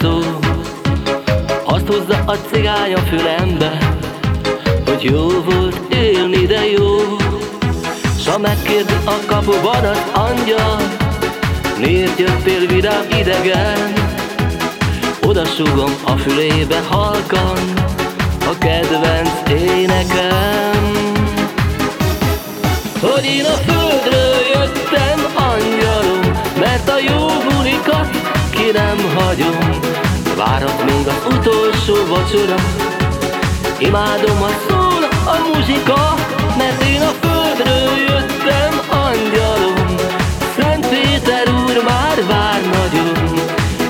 szó. Azt hozza a cigány a fülembe Hogy jó volt élni, de jó. S ha megkérdi a kapuban az angyal Miért jöttél vidám idegen? Oda sugom a fülébe halkan A kedvenc énekem. Hogy én a földről jöttem angyalom Mert a jó bulikat ki nem hagyom. Várat még az utolsó vacsora. Imádom a szól a muzsika Mert én a földről jöttem angyalom. Szent Péter úr már vár nagyon.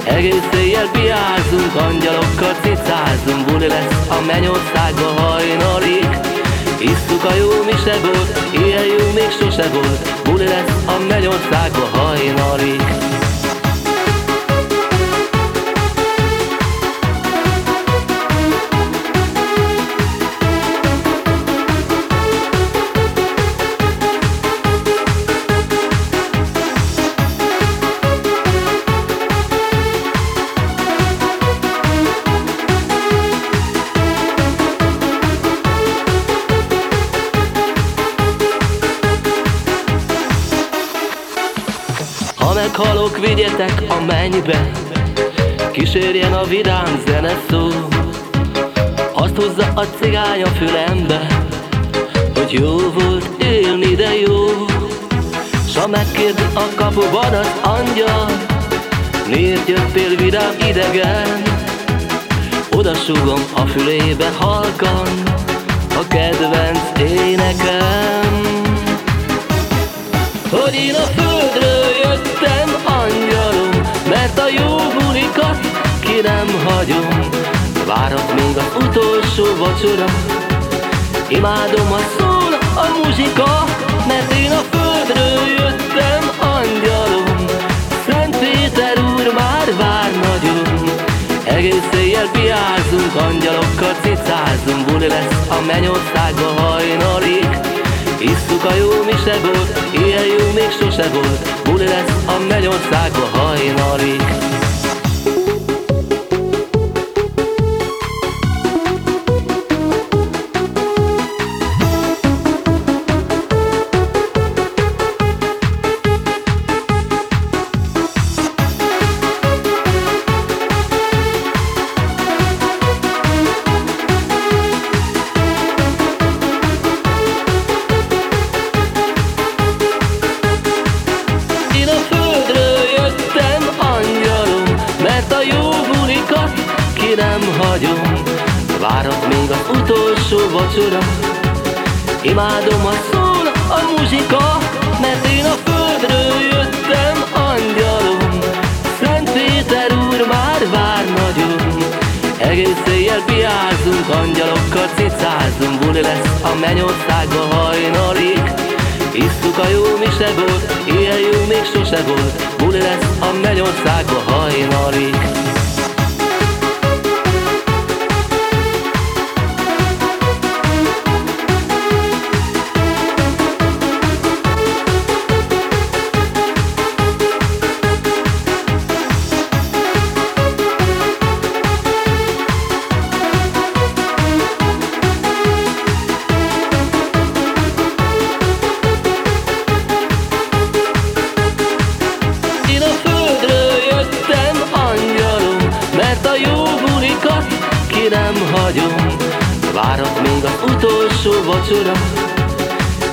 Egész éjjel piázunk, angyalokkal cicázunk. Buli lesz a mennyországba hajnalig. Isszuk a jó misebort, ilyen jó még sose volt. Buli lesz a mennyországba hajnalig meghalok, vigyetek a mennybe Kísérjen a vidám zene szó. Azt hozza a cigány a fülembe Hogy jó volt élni, de jó. S ha megkérdi a kapuban az angyal Miért jöttél vidám idegen? Oda sugom a fülébe halkan A kedvenc énekem Hogy én a földről jöttem angyalom Mert a jó bulikat ki nem hagyom. Várat még az utolsó vacsora. Imádom a szól a muzsika Mert én a földről jöttem angyalom. Szent Péter úr már vár nagyon. Egész éjjel piázunk, angyalokkal cicázunk. Buli lesz a mennyországba hajnalig Isszuk a jó misebort, ilyen jó még sose volt. Buli lesz a mennyországba hajnalig hagyom Várat még az utolsó vacsora. Imádom a szól a muzsika Mert én a földről jöttem angyalom. Szent Péter úr már vár nagyon. Egész éjjel piázunk, angyalokkal cicázunk. Buli lesz a mennyországba hajnalig. Isszuk a jó misebort, ilyen jó még sose volt. Buli lesz a mennyországba hajnalig vacsora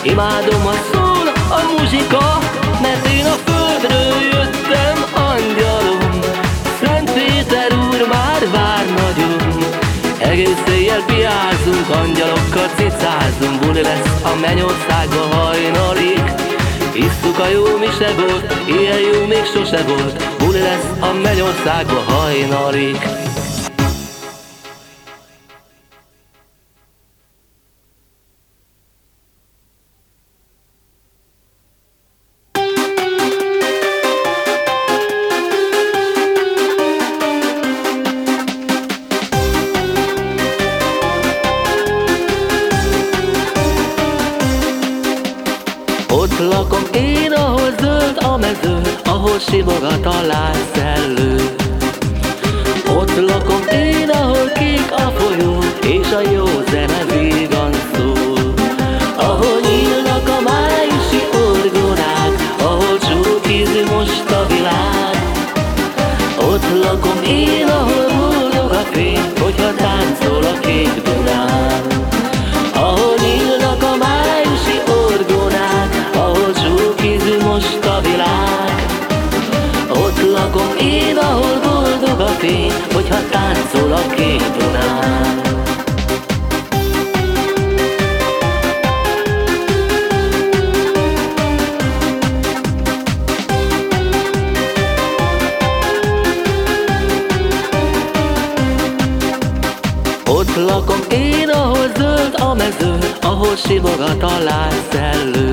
Imádom a szól a muzsika Mert én a földről jöttem angyalom. Szent Péter úr már vár nagyon. Egész éjjel piázunk, angyalokkal cicázunk. Buli lesz a mennyországba hajnalig. Isszuk a jó misebort, ilyen jó még sose volt. Buli lesz a mennyországba hajnalig Ott lakom én, ahol zöld a mező, ahol simogat a lászellő. Ott lakom én, ahol kék a folyó, és a jó zene vígan szól. Ahol nyílnak a májusi orgonák, ahol csókízi most a világ. Ott lakom én, ahol boldog a fény, hogyha táncol a kék Dunán. Boldog a fény, hogyha táncol a kék Dunán. Ott lakom én, ahol zöld a mező, ahol simogat a lászellő. Ott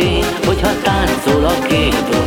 fény, hogyha táncol a kék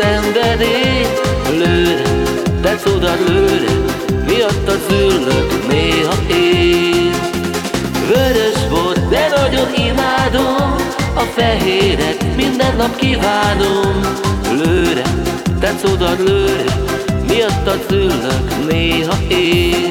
szenvedély. Lőre, te cuda lőre, miattad züllök néha én. Vörös volt, de nagyon imádom, a fehéret minden nap kívánom. Lőre, te cudad lőre, miattad züllök néha én.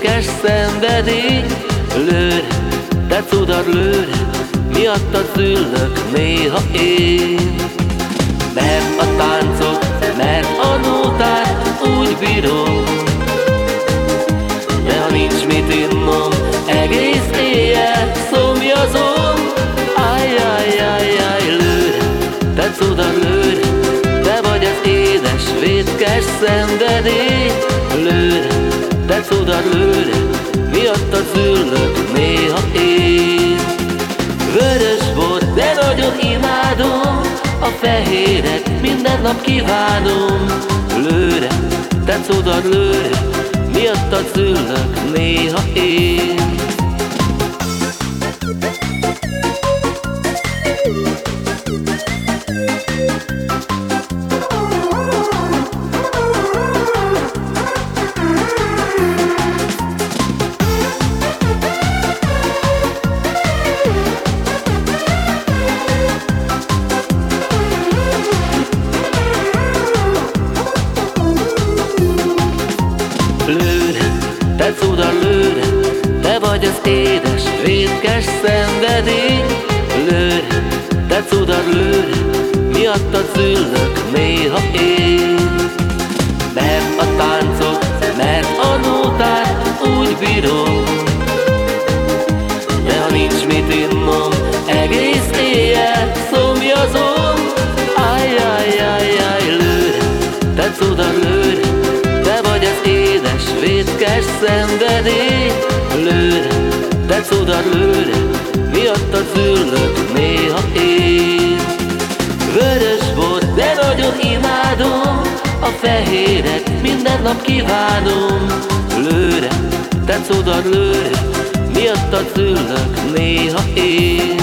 büszkes szenvedély Lőr, te cudar lőr, miattad züllök néha én. Mert a táncot, mert a nótát úgy bírom. De ha nincs mit innom, egész éjjel szomjazom. Áj, áj, áj, áj, lőr, te cudar lőr Te vagy az édes, vétkes szenvedély. Lőr, te cudar lőre Miattad züllök néha én. Vörös volt, de nagyon imádom A fehéret minden nap kívánom. Lőre, te cudar lőre Miattad züllök néha én szenvedély Lőre, de cudar lőre Miattad züllök néha én. Vörös volt, de nagyon imádom A fehéret minden nap kívánom. Lőre, te cudar lőre Miattad züllök néha én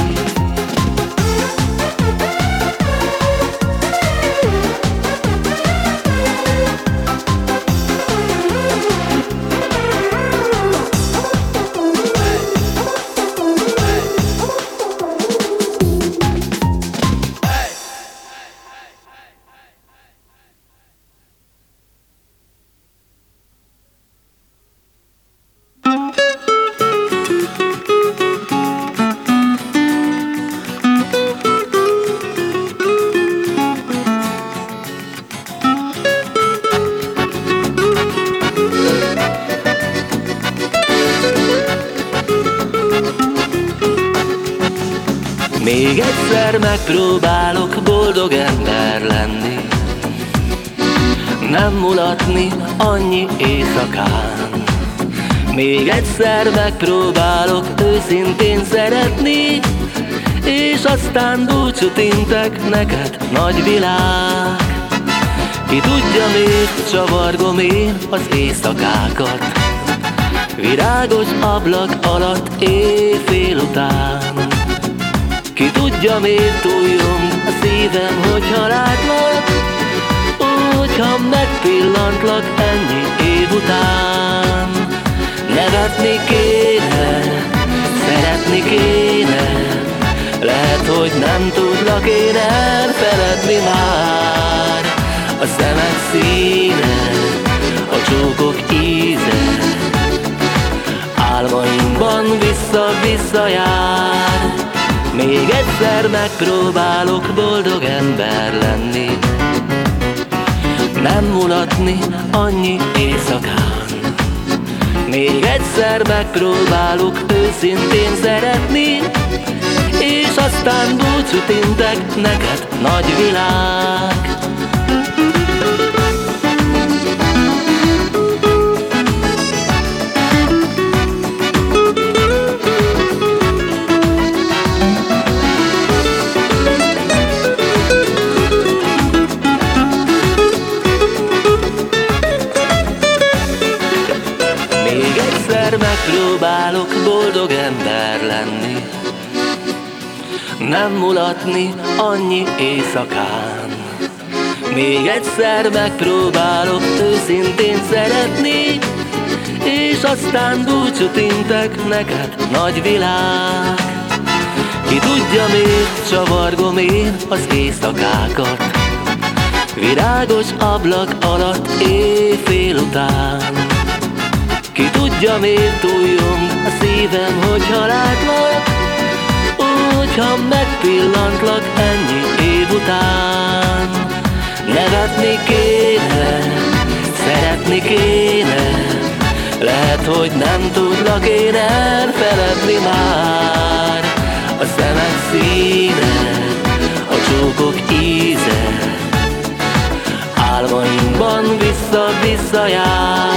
megpróbálok boldog ember lenni. Nem mulatni annyi éjszakán. Még egyszer megpróbálok őszintén szeretni És aztán búcsút intek neked, nagy világ. Ki tudja miért csavargom én az éjszakákat? Virágos ablak alatt éjfél után ki tudja miért túljom a szívem, hogyha látlak Hogyha megpillantlak ennyi év után. Nevetni kéne, szeretni kéne. Lehet, hogy nem tudlak én elfeledni már. A szemek színe, a csókok íze. Álmaimban vissza-vissza jár még egyszer megpróbálok boldog ember lenni. Nem mulatni annyi éjszakán. Még egyszer megpróbálok őszintén szeretni És aztán búcsút intek neked nagy világ mulatni annyi éjszakán. Még egyszer megpróbálok őszintén szeretni És aztán búcsút intek neked, nagy világ. Ki tudja miért csavargom én az éjszakákat? Virágos ablak alatt éjfél után. Ki tudja miért túljom a szívem, hogyha látlak Hogyha megpillantlak ennyi év után. Nevetni kéne, szeretni kéne Lehet, hogy nem tudlak én elfeledni már. A szemek színe, a csókok íze Álmaimban vissza vissza-visszajár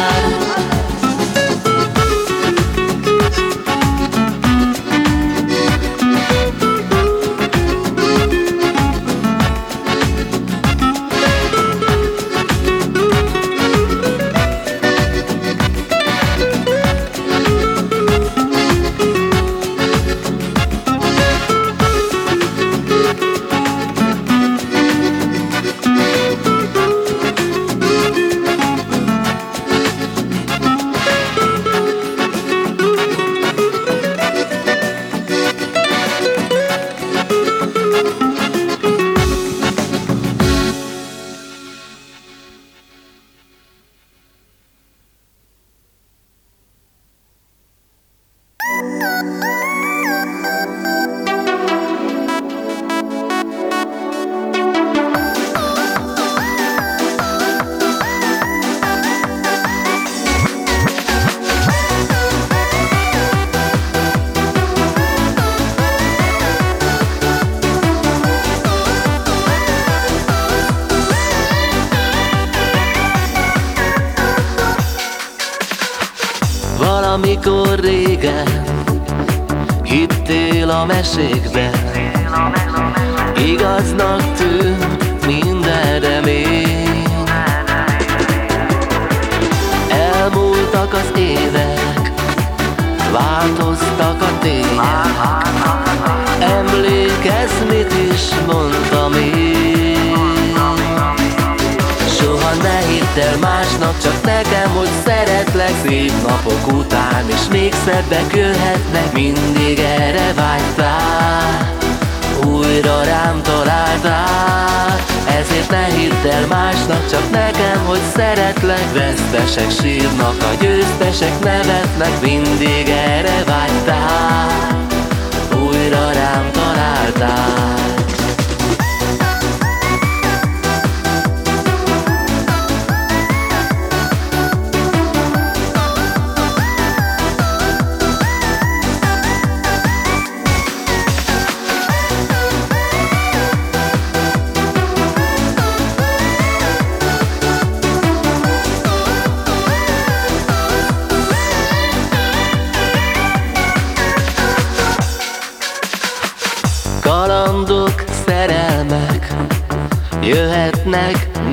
nevetnek Mindig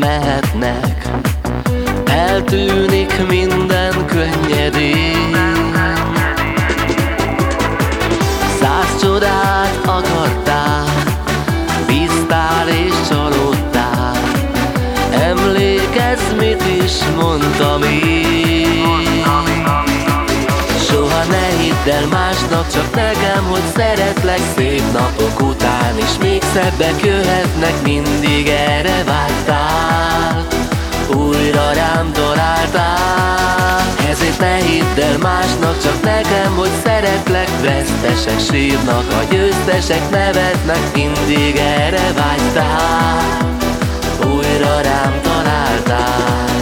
mehetnek. Eltűnik minden könnyedén Száz csodát akartál Bíztál és csalódtál. Emlékezz, mit is mondtam én. Soha ne hidd el másnak, csak nekem, hogy szeretlek Szép napok után is még szebbek jöhetnek Mindig erre vágytál Újra rám találtál. Ezért ne hidd el másnak, csak nekem, hogy szeretlek. Vesztesek sírnak, a győztesek nevetnek Mindig erre vágytál Újra rám találtál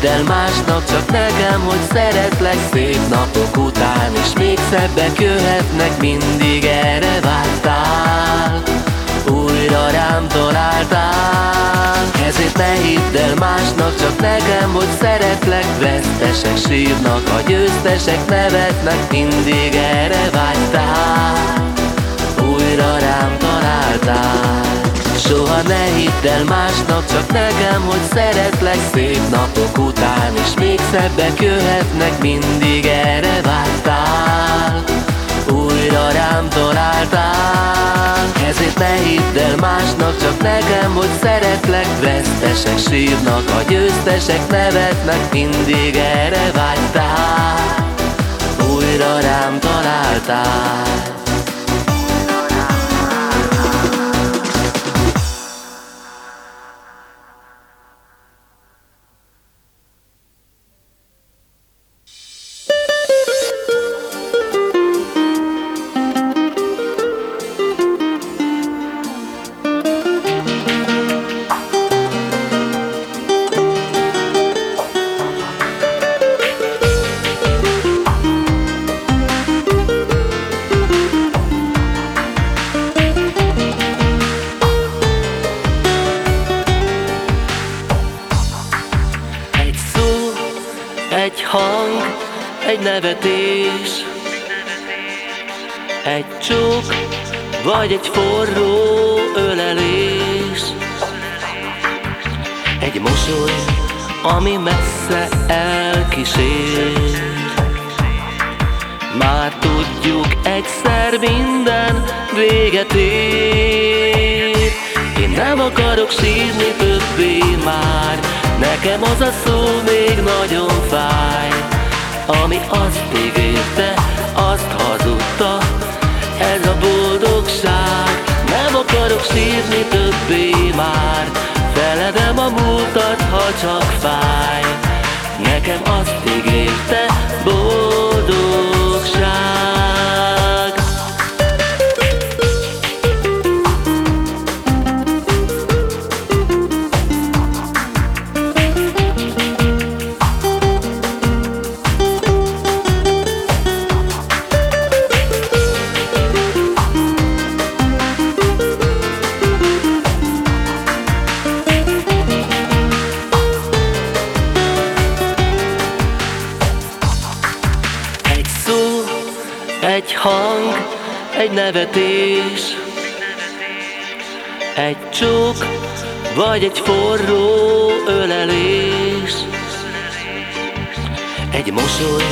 hidd el csak nekem, hogy szeretlek Szép napok után, és még szebbek jöhetnek Mindig erre vágytál Újra rám találtál. Ezért ne hidd el másnak, csak nekem, hogy szeretlek. Vesztesek sírnak, a győztesek nevetnek Mindig erre vágytál Újra rám találtál Soha ne hidd el másnak, csak nekem, hogy szeretlek Szép napok után, és még szebbek jöhetnek Mindig erre vágytál Újra rám találtál. Ezért ne hidd el másnak, csak nekem, hogy szeretlek. Vesztesek sírnak, a győztesek nevetnek Mindig erre vágytál Újra rám találtál Egy csók, vagy egy forró ölelés. Egy mosoly, ami messze elkísér. Már tudjuk egyszer minden véget ér. Én nem akarok sírni többé már. Nekem az a szó még nagyon fáj. Ami azt ígérte, azt hazudta Ez a boldogság Nem akarok sírni többé már. Feledem a múltat, ha csak fáj. Nekem azt ígérte, boldogság egy nevetés Egy csók, vagy egy forró ölelés. Egy mosoly,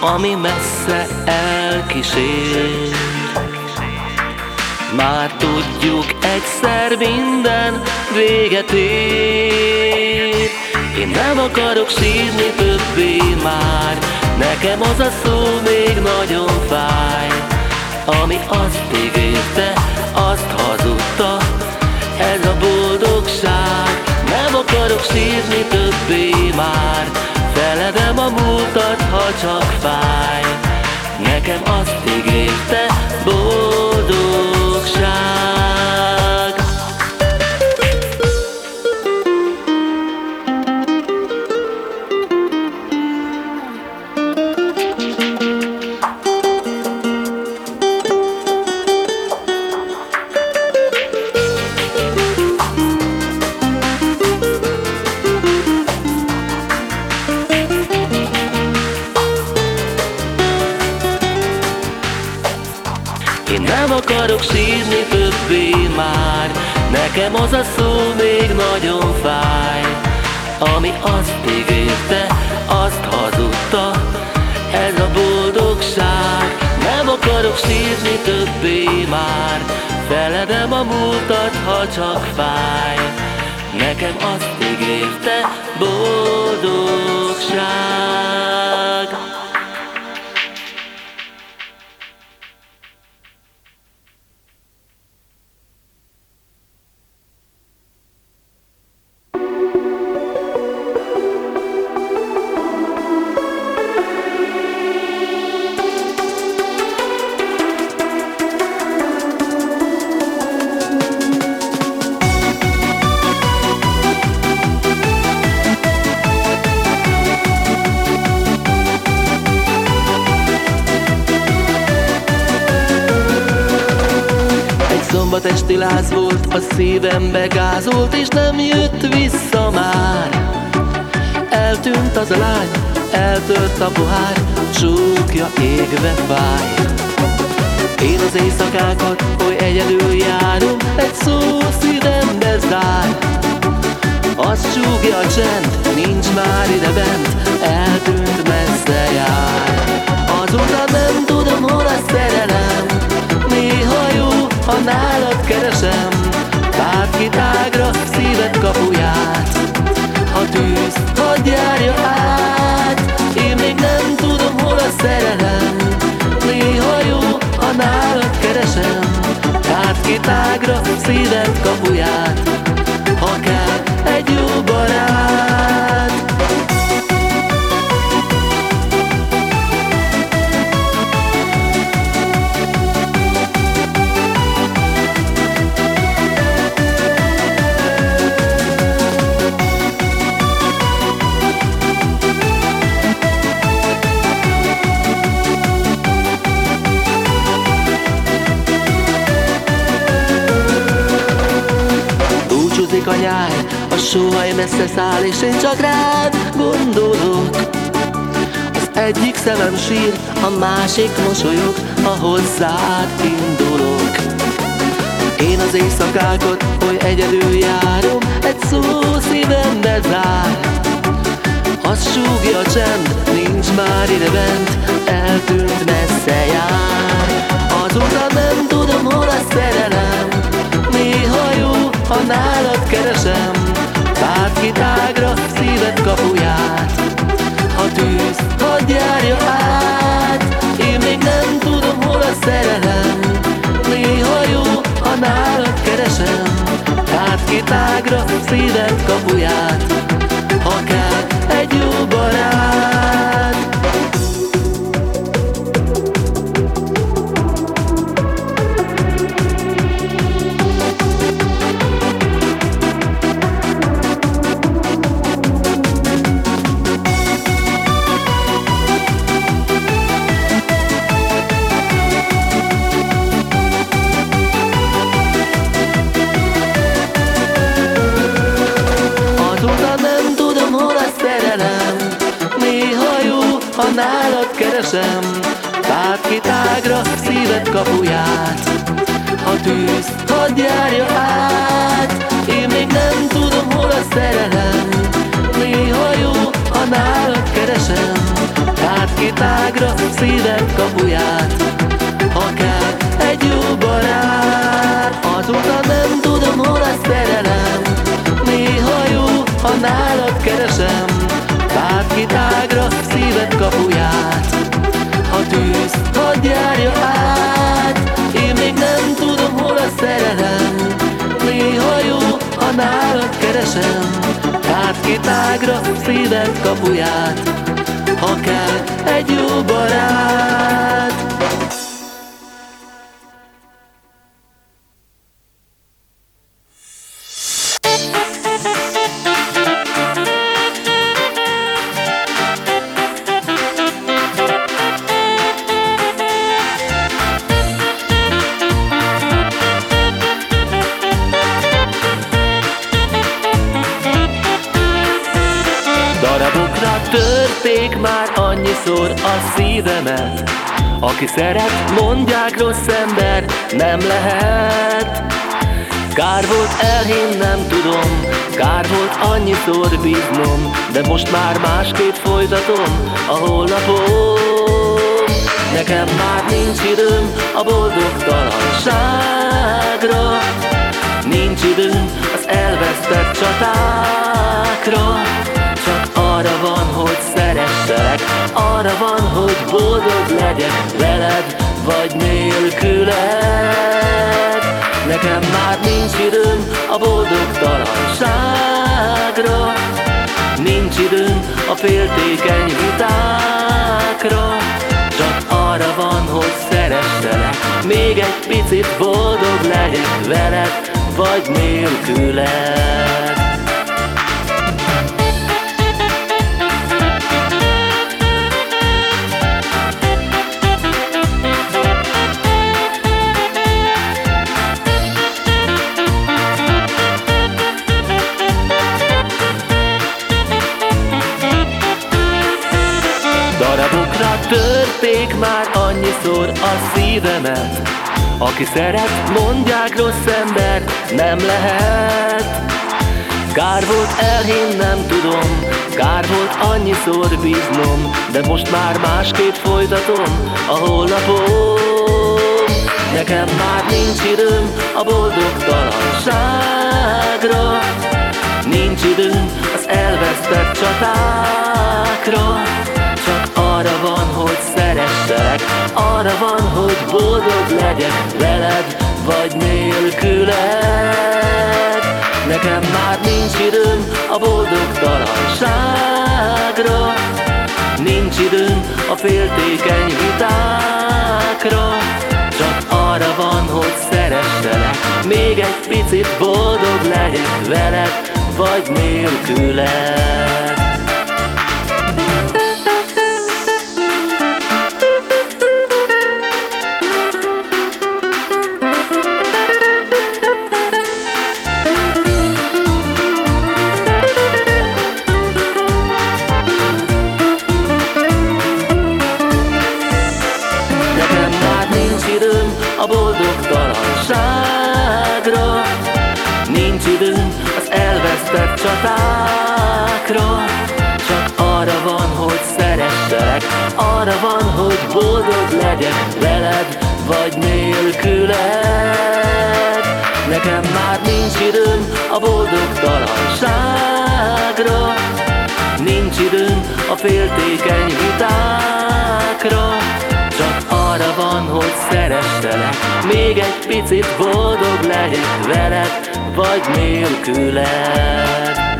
ami messze elkísér. Már tudjuk egyszer minden véget ér. Én nem akarok sírni többé már. Nekem az a szó még nagyon fáj ami azt ígérte, azt hazudta. Ez a boldogság Nem akarok sírni többé már. Feledem a múltat, ha csak fáj. Nekem azt ígérte, boldogság akarok sírni többé már. Nekem az a szó még nagyon fáj. Ami azt ígérte, azt hazudta. Ez a boldogság. Nem akarok sírni többé már. Feledem a múltat, ha csak fáj. Nekem azt ígérte, boldogság nálad keresem Bárki tágra szíved kapuját. Ha tűz, hadd járja át Én még nem tudom, hol a szerelem. Néha jó, ha nálad keresem Bárki tágra szíved kapuját A sóhaj messze száll és én csak rád gondolok Egyik szemem sír, a másik mosolyog, ha hozzád indulok. Én az éjszakákat oly egyedül járom, egy szó szívembe zár. Azt súgja a csend, nincs már ide bent, eltűnt messze jár. Azóta nem tudom, hol a szerelem, néha jó, ha nálad keresem, bárki tágra szíved kapuját. Ha tűz, hadd járja át, én még nem tudom, hol a szerelem, néha jó, ha nálad keresem, bárki tágra szíved kapuját. Ha kell, egy jó barát kapuját. Ha tűz, hadd járja át. Én még nem tudom, hol a szerelem. Néha jó, ha nálad keresem. Bárki tágra szíved kapuját Bárki tágra szíved kapuját Ha egy jó barát Aki szeret, mondják rossz ember, nem lehet. Kár volt elhinnem, tudom, kár volt annyiszor bíznom De most már másképp folytatom a holnapom Nekem már nincs időm a boldogtalanságra Nincs időm az elvesztett csatákra arra van, hogy szeresselek Arra van, hogy boldog legyek Veled vagy nélküled. Nekem már nincs időm a boldogtalanságra. Nincs időm a féltékeny vitákra. Csak arra van, hogy szeresselek. Még egy picit boldog legyek veled vagy nélküled Törték már annyiszor a szívemet. Aki szeret, mondják rossz ember, nem lehet. Kár volt elhinnem, tudom, kár volt annyiszor bíznom De most már másképp folytatom a holnapom Nekem már nincs időm a boldogtalanságra. Nincs időm az elvesztett csatákra. Arra van, hogy szeresselek Arra van, hogy boldog legyek Veled vagy nélküled. Nekem már nincs időm a boldogtalanságra. Nincs időm a féltékeny vitákra. Csak arra van, hogy szeresselek. Még egy picit boldog legyek veled vagy nélküled legyek veled vagy nélküled. Nekem már nincs időm a boldogtalanságra Nincs időm a féltékeny vitákra. Csak arra van, hogy szeresselek Még egy picit boldog legyek veled vagy nélküled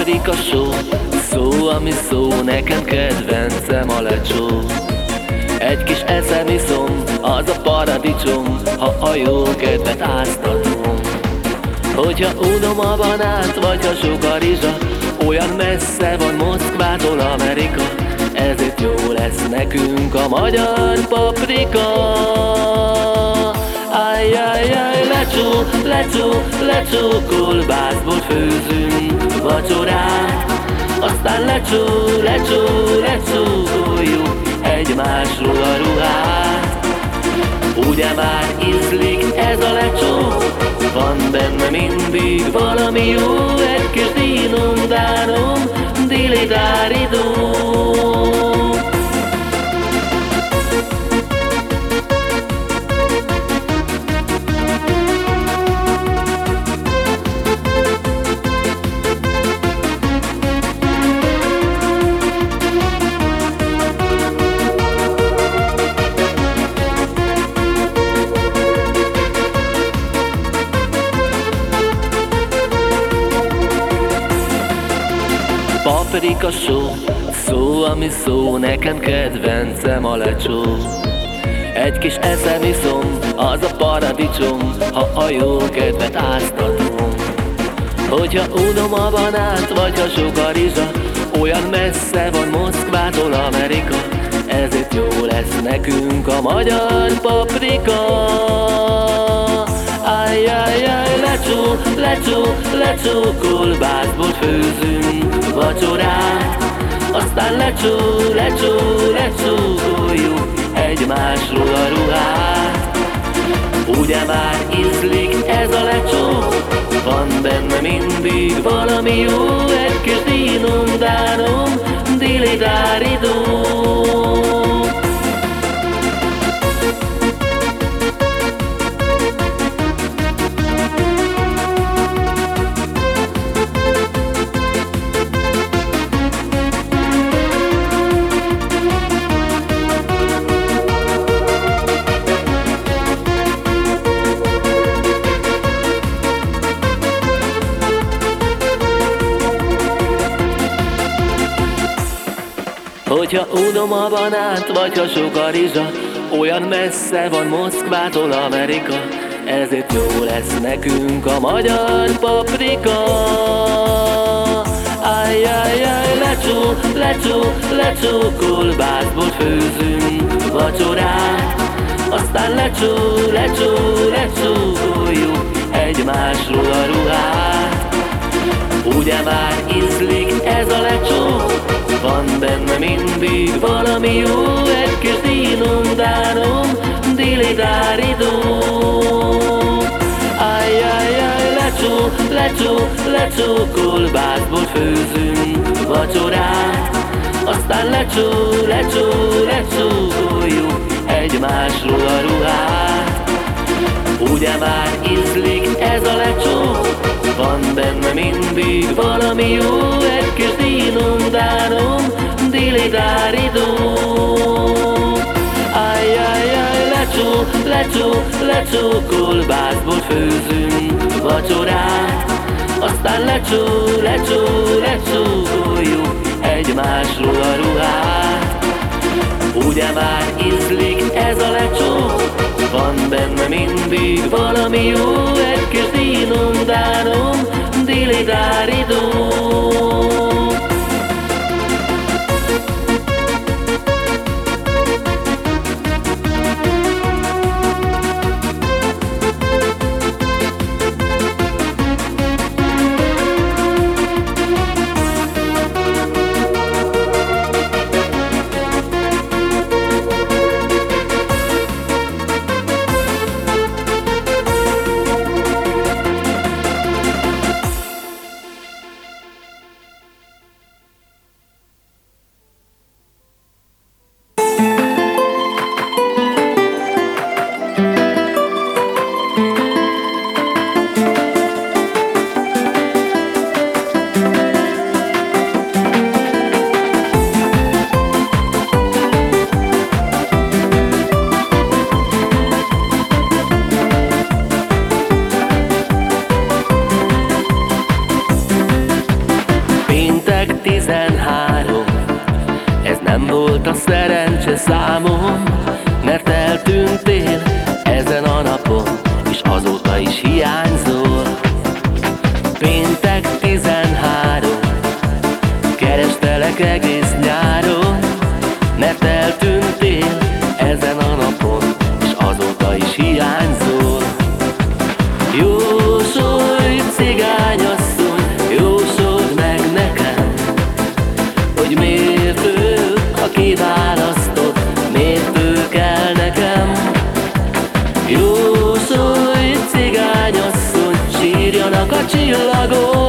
Paprika só, szó, ami szó, nekem kedvencem a lecsó. Egy kis eszem iszom, az a paradicsom, ha a jó kedvet áztatom. Hogyha unom a banát, vagy ha sok a rizsa, olyan messze van Moszkvától Amerika, ezért jó lesz nekünk a magyar paprika. Ajjajjaj, lecsó, lecsó, lecsó, kolbászból főzünk vacsorát. Aztán lecsó, lecsó, lecsókoljuk egymásról a ruhát. Ugye már ízlik ez a lecsó, van benne mindig valami jó, egy kis dínom, dánom, dilidáridó. Paprika só Szó, ami szó, nekem kedvencem a lecsó. Egy kis eszem iszom, az a paradicsom Ha a jó kedvet áztatom. Hogyha unom a banát, vagy a rizsa Olyan messze van Moszkvától Amerika Ezért jó lesz nekünk a magyar paprika. Ajjajjaj, lecsó, lecsó, lecsó Kolbászból főzünk vacsorát Aztán lecsó, lecsó, lecsókoljuk Egymásról a ruhát. Ugye már ízlik ez a lecsó Van benne mindig valami jó Egy kis dínom, dánom, dilidáridó Hogyha unom a banát, vagy ha sok a rizsa Olyan messze van Moszkvától Amerika Ezért jó lesz nekünk a magyar paprika. Ajjajjaj, lecsó, lecsó, lecsó Kolbászból főzünk vacsorát. Aztán lecsó, lecsó, lecsókoljuk Egymásról a ruhát. Ugye már ízlik ez a lecsó van benne mindig valami jó, egy kis dínom, dánom, dilidáridó. Ajjajjaj, lecsó, lecsó, lecsó, kolbászból főzünk vacsorát. Aztán lecsó, lecsó, lecsókoljuk egymásról a ruhát. Ugye már ízlik ez a lecsó, van benne mindig valami jó, egy kis dínom, dánom, dilidáridó. Ajjajjaj, lecsó, lecsó, lecsó, kolbászból főzünk vacsorát. Aztán lecsó, lecsó, lecsókoljuk egymásról a ruhát. Ugye már ízlik ez a lecsó Van benne mindig valami jó Egy kis dínom, dánom, 질라고.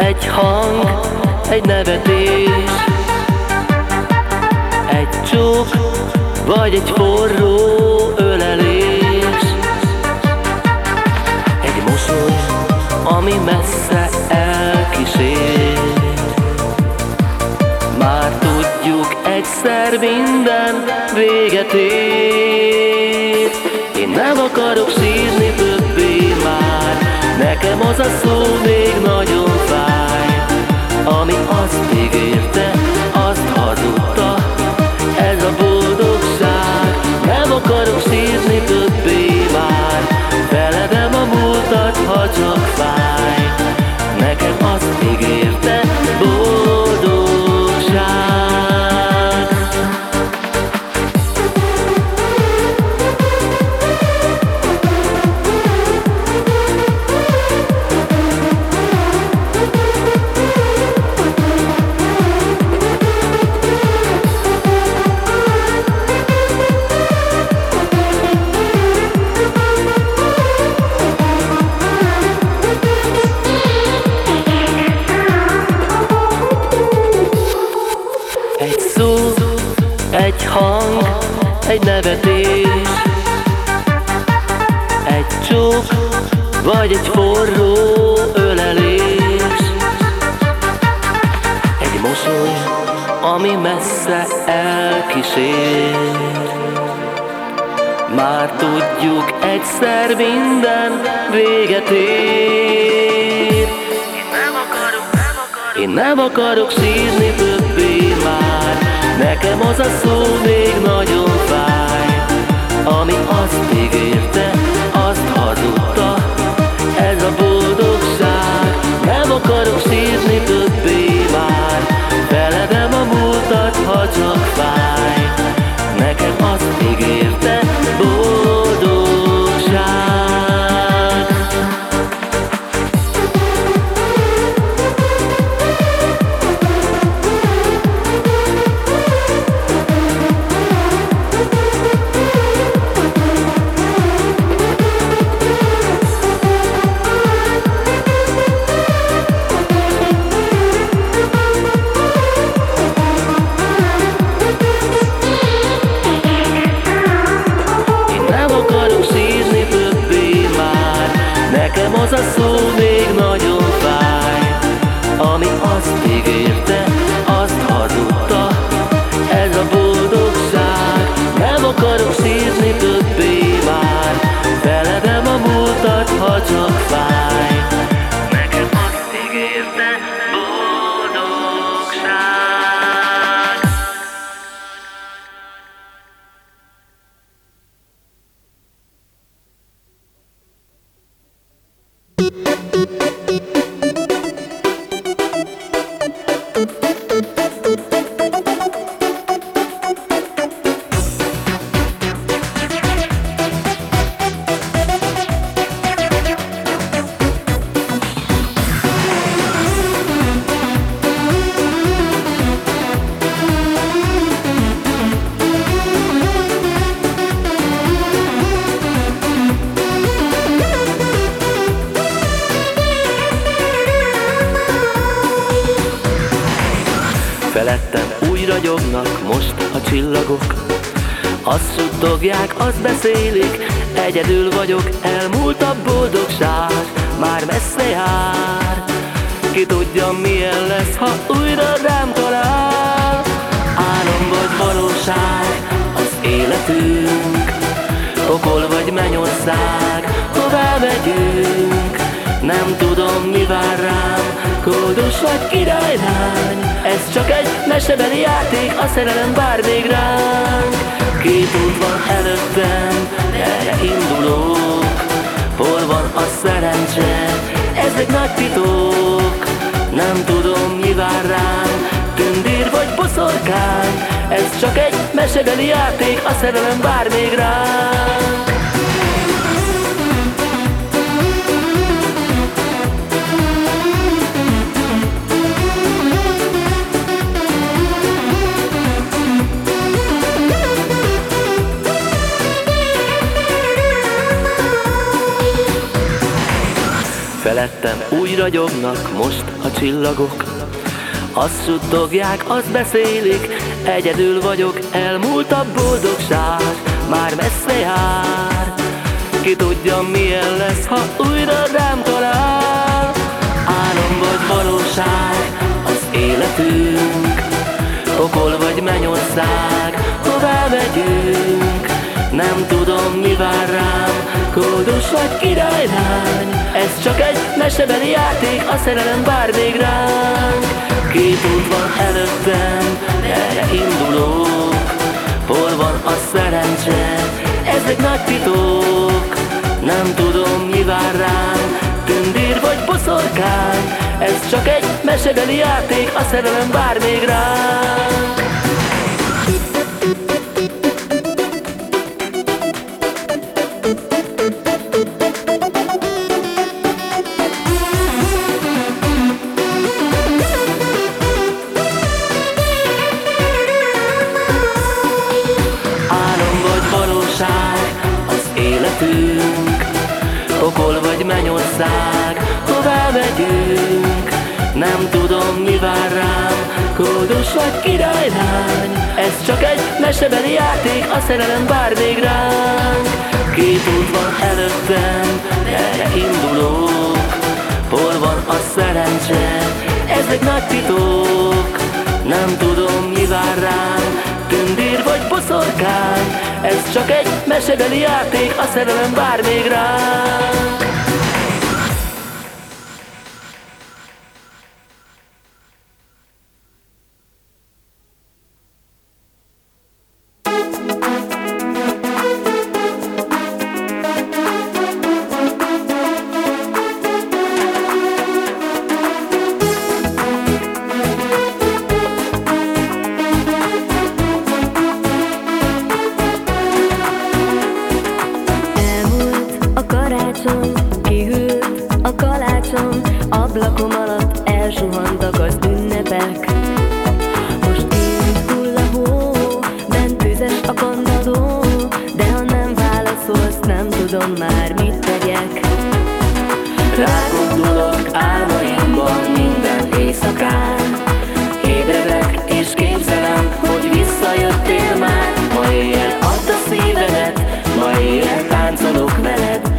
Dilidáridó hang, egy nevetés. Egy csók, vagy egy forró ölelés. Egy mosoly, ami messze elkísér Már tudjuk, egyszer minden véget ér. Én nem akarok sírni többé már Nekem az a szó még nagyon fáj. Ami azt ígérte, azt hazudta. Ez a boldogság. Nem akarok sírni többé Tudjuk, egyszer minden véget ér. Én nem akarok sírni többé már Nekem az a szó még nagyon fáj Ami azt ígérte, csillagok. Azt suttogják, azt beszélik Egyedül vagyok, elmúlt a boldogság Már messze jár. Ki tudja milyen lesz, ha újra rám talál. Álom vagy valóság, az életünk. Okol vagy mennyország, hová megyünk. Nem tudom mi vár rám, kódos vagy királylány Ez csak egy mesebeli játék, a szerelem vár még ránk. Két út van előttem, erre indulok. Hol van a szerencse, ez egy nagy titok. Nem tudom mi vár rám, tündér vagy boszorkány Ez csak egy mesebeli játék, a szerelem vár még ránk Felettem úgy ragyognak most a csillagok. Azt suttogják, azt beszélik, egyedül vagyok, elmúlt a boldogság, már messze jár. Ki tudja milyen lesz, ha újra rám talál. Álom vagy valóság, az életünk. Okol vagy mennyország, hová megyünk? Nem tudom mi vár rám, Kódus vagy királylány Ez csak egy mesebeli játék A szerelem vár még ránk. Két út van előttem Erre indulok. Hol van a szerencse? Ez egy nagy titok. Nem tudom mi vár rám. Tündér vagy boszorkány Ez csak egy mesebeli játék A szerelem vár még ránk tudom mi vár rám, kódos vagy királylány Ez csak egy mesebeli játék, a szerelem vár még ránk. Két út van előttem, erre indulok. Hol van a szerencse, ez egy nagy titok. Nem tudom mi vár rám, tündér vagy boszorkány ez csak egy mesebeli játék, a szerelem vár még ránk kalácsom, kihűlt a kalácsom, ablakom alatt elsuhantak az ünnepek. Most én hull a hó, bent tüzes a kandadó, de ha nem válaszolsz, nem tudom már mit tegyek. Rágondolok álmaimban minden éjszakán, ébredek és képzelem, hogy visszajöttél már, ma éjjel add a szívedet, ma éjjel táncolok veled,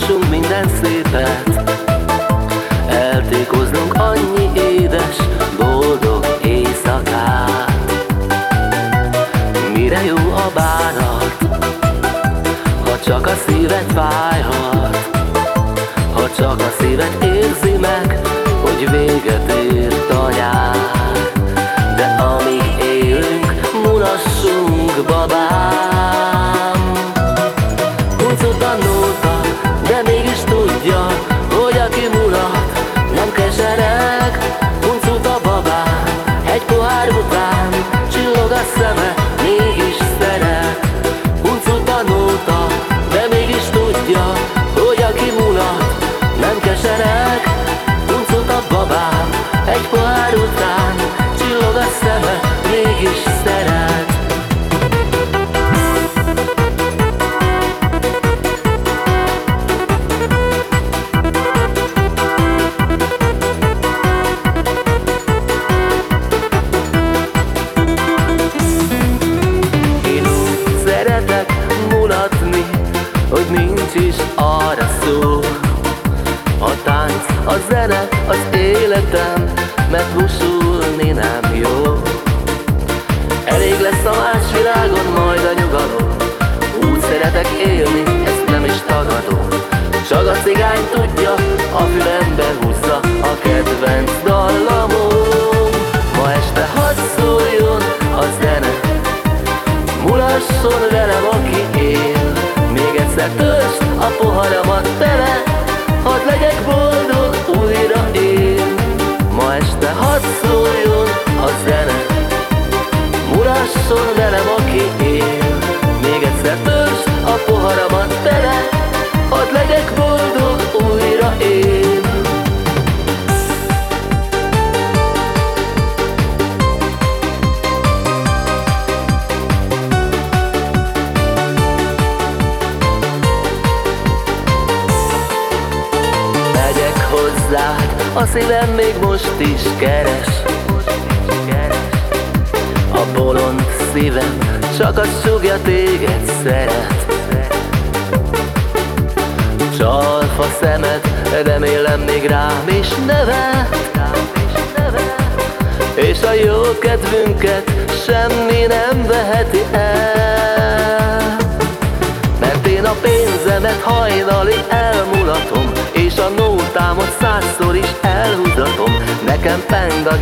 lássunk minden szépet. Eltékoznunk annyi édes, boldog éjszakát. Mire jó a bánat, ha csak a szíved fájhat. Ha csak a szíved érzi meg, hogy véget ért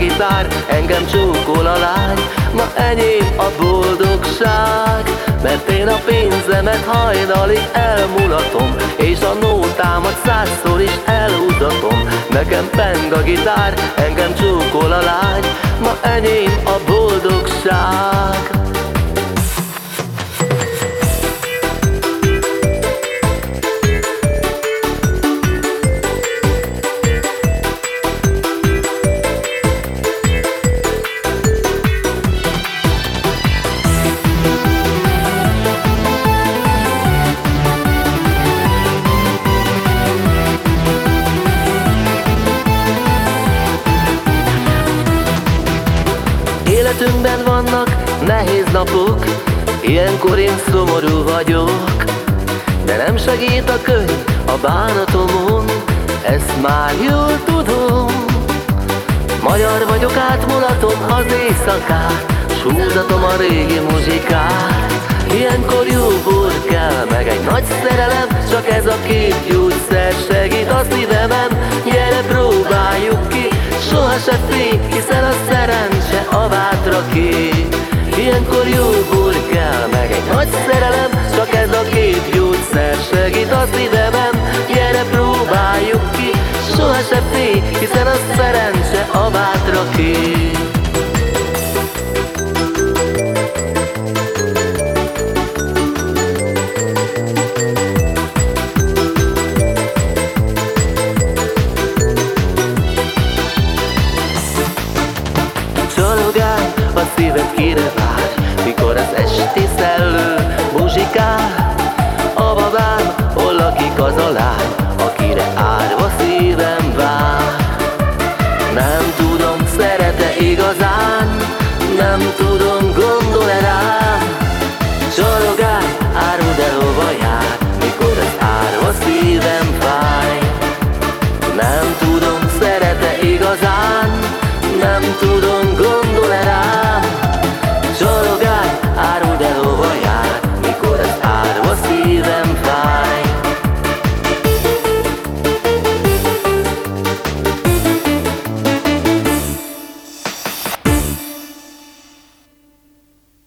gitár, engem csókol a lány. Ma enyém a boldogság Mert én a pénzemet hajnalig elmulatom És a nótámat százszor is elhúzatom. Nekem peng a gitár, engem csókol a lány. Ma enyém a boldogság Életünkben vannak nehéz napok, ilyenkor én szomorú vagyok. De nem segít a könyv a bánatomon, ezt már jól tudom. Magyar vagyok, átmulatom az éjszakát, súzatom a régi muzsikát. Ilyenkor jó bor kell, meg egy nagy szerelem, csak ez a két gyógyszer segít a szívemen. Gyere, próbáljuk ki, soha se fény, hiszen a szerencse a vátra kép Ilyenkor jó búr kell, meg egy nagy szerelem Csak ez a két gyógyszer segít a szívemen Gyere próbáljuk ki, soha se félj Hiszen a szerencse a bátraké Csalogál, az esti szellő muzsikál A babám, hol lakik az a lány Akire árva szívem vár. Nem tudom, szerete igazán Nem tudom,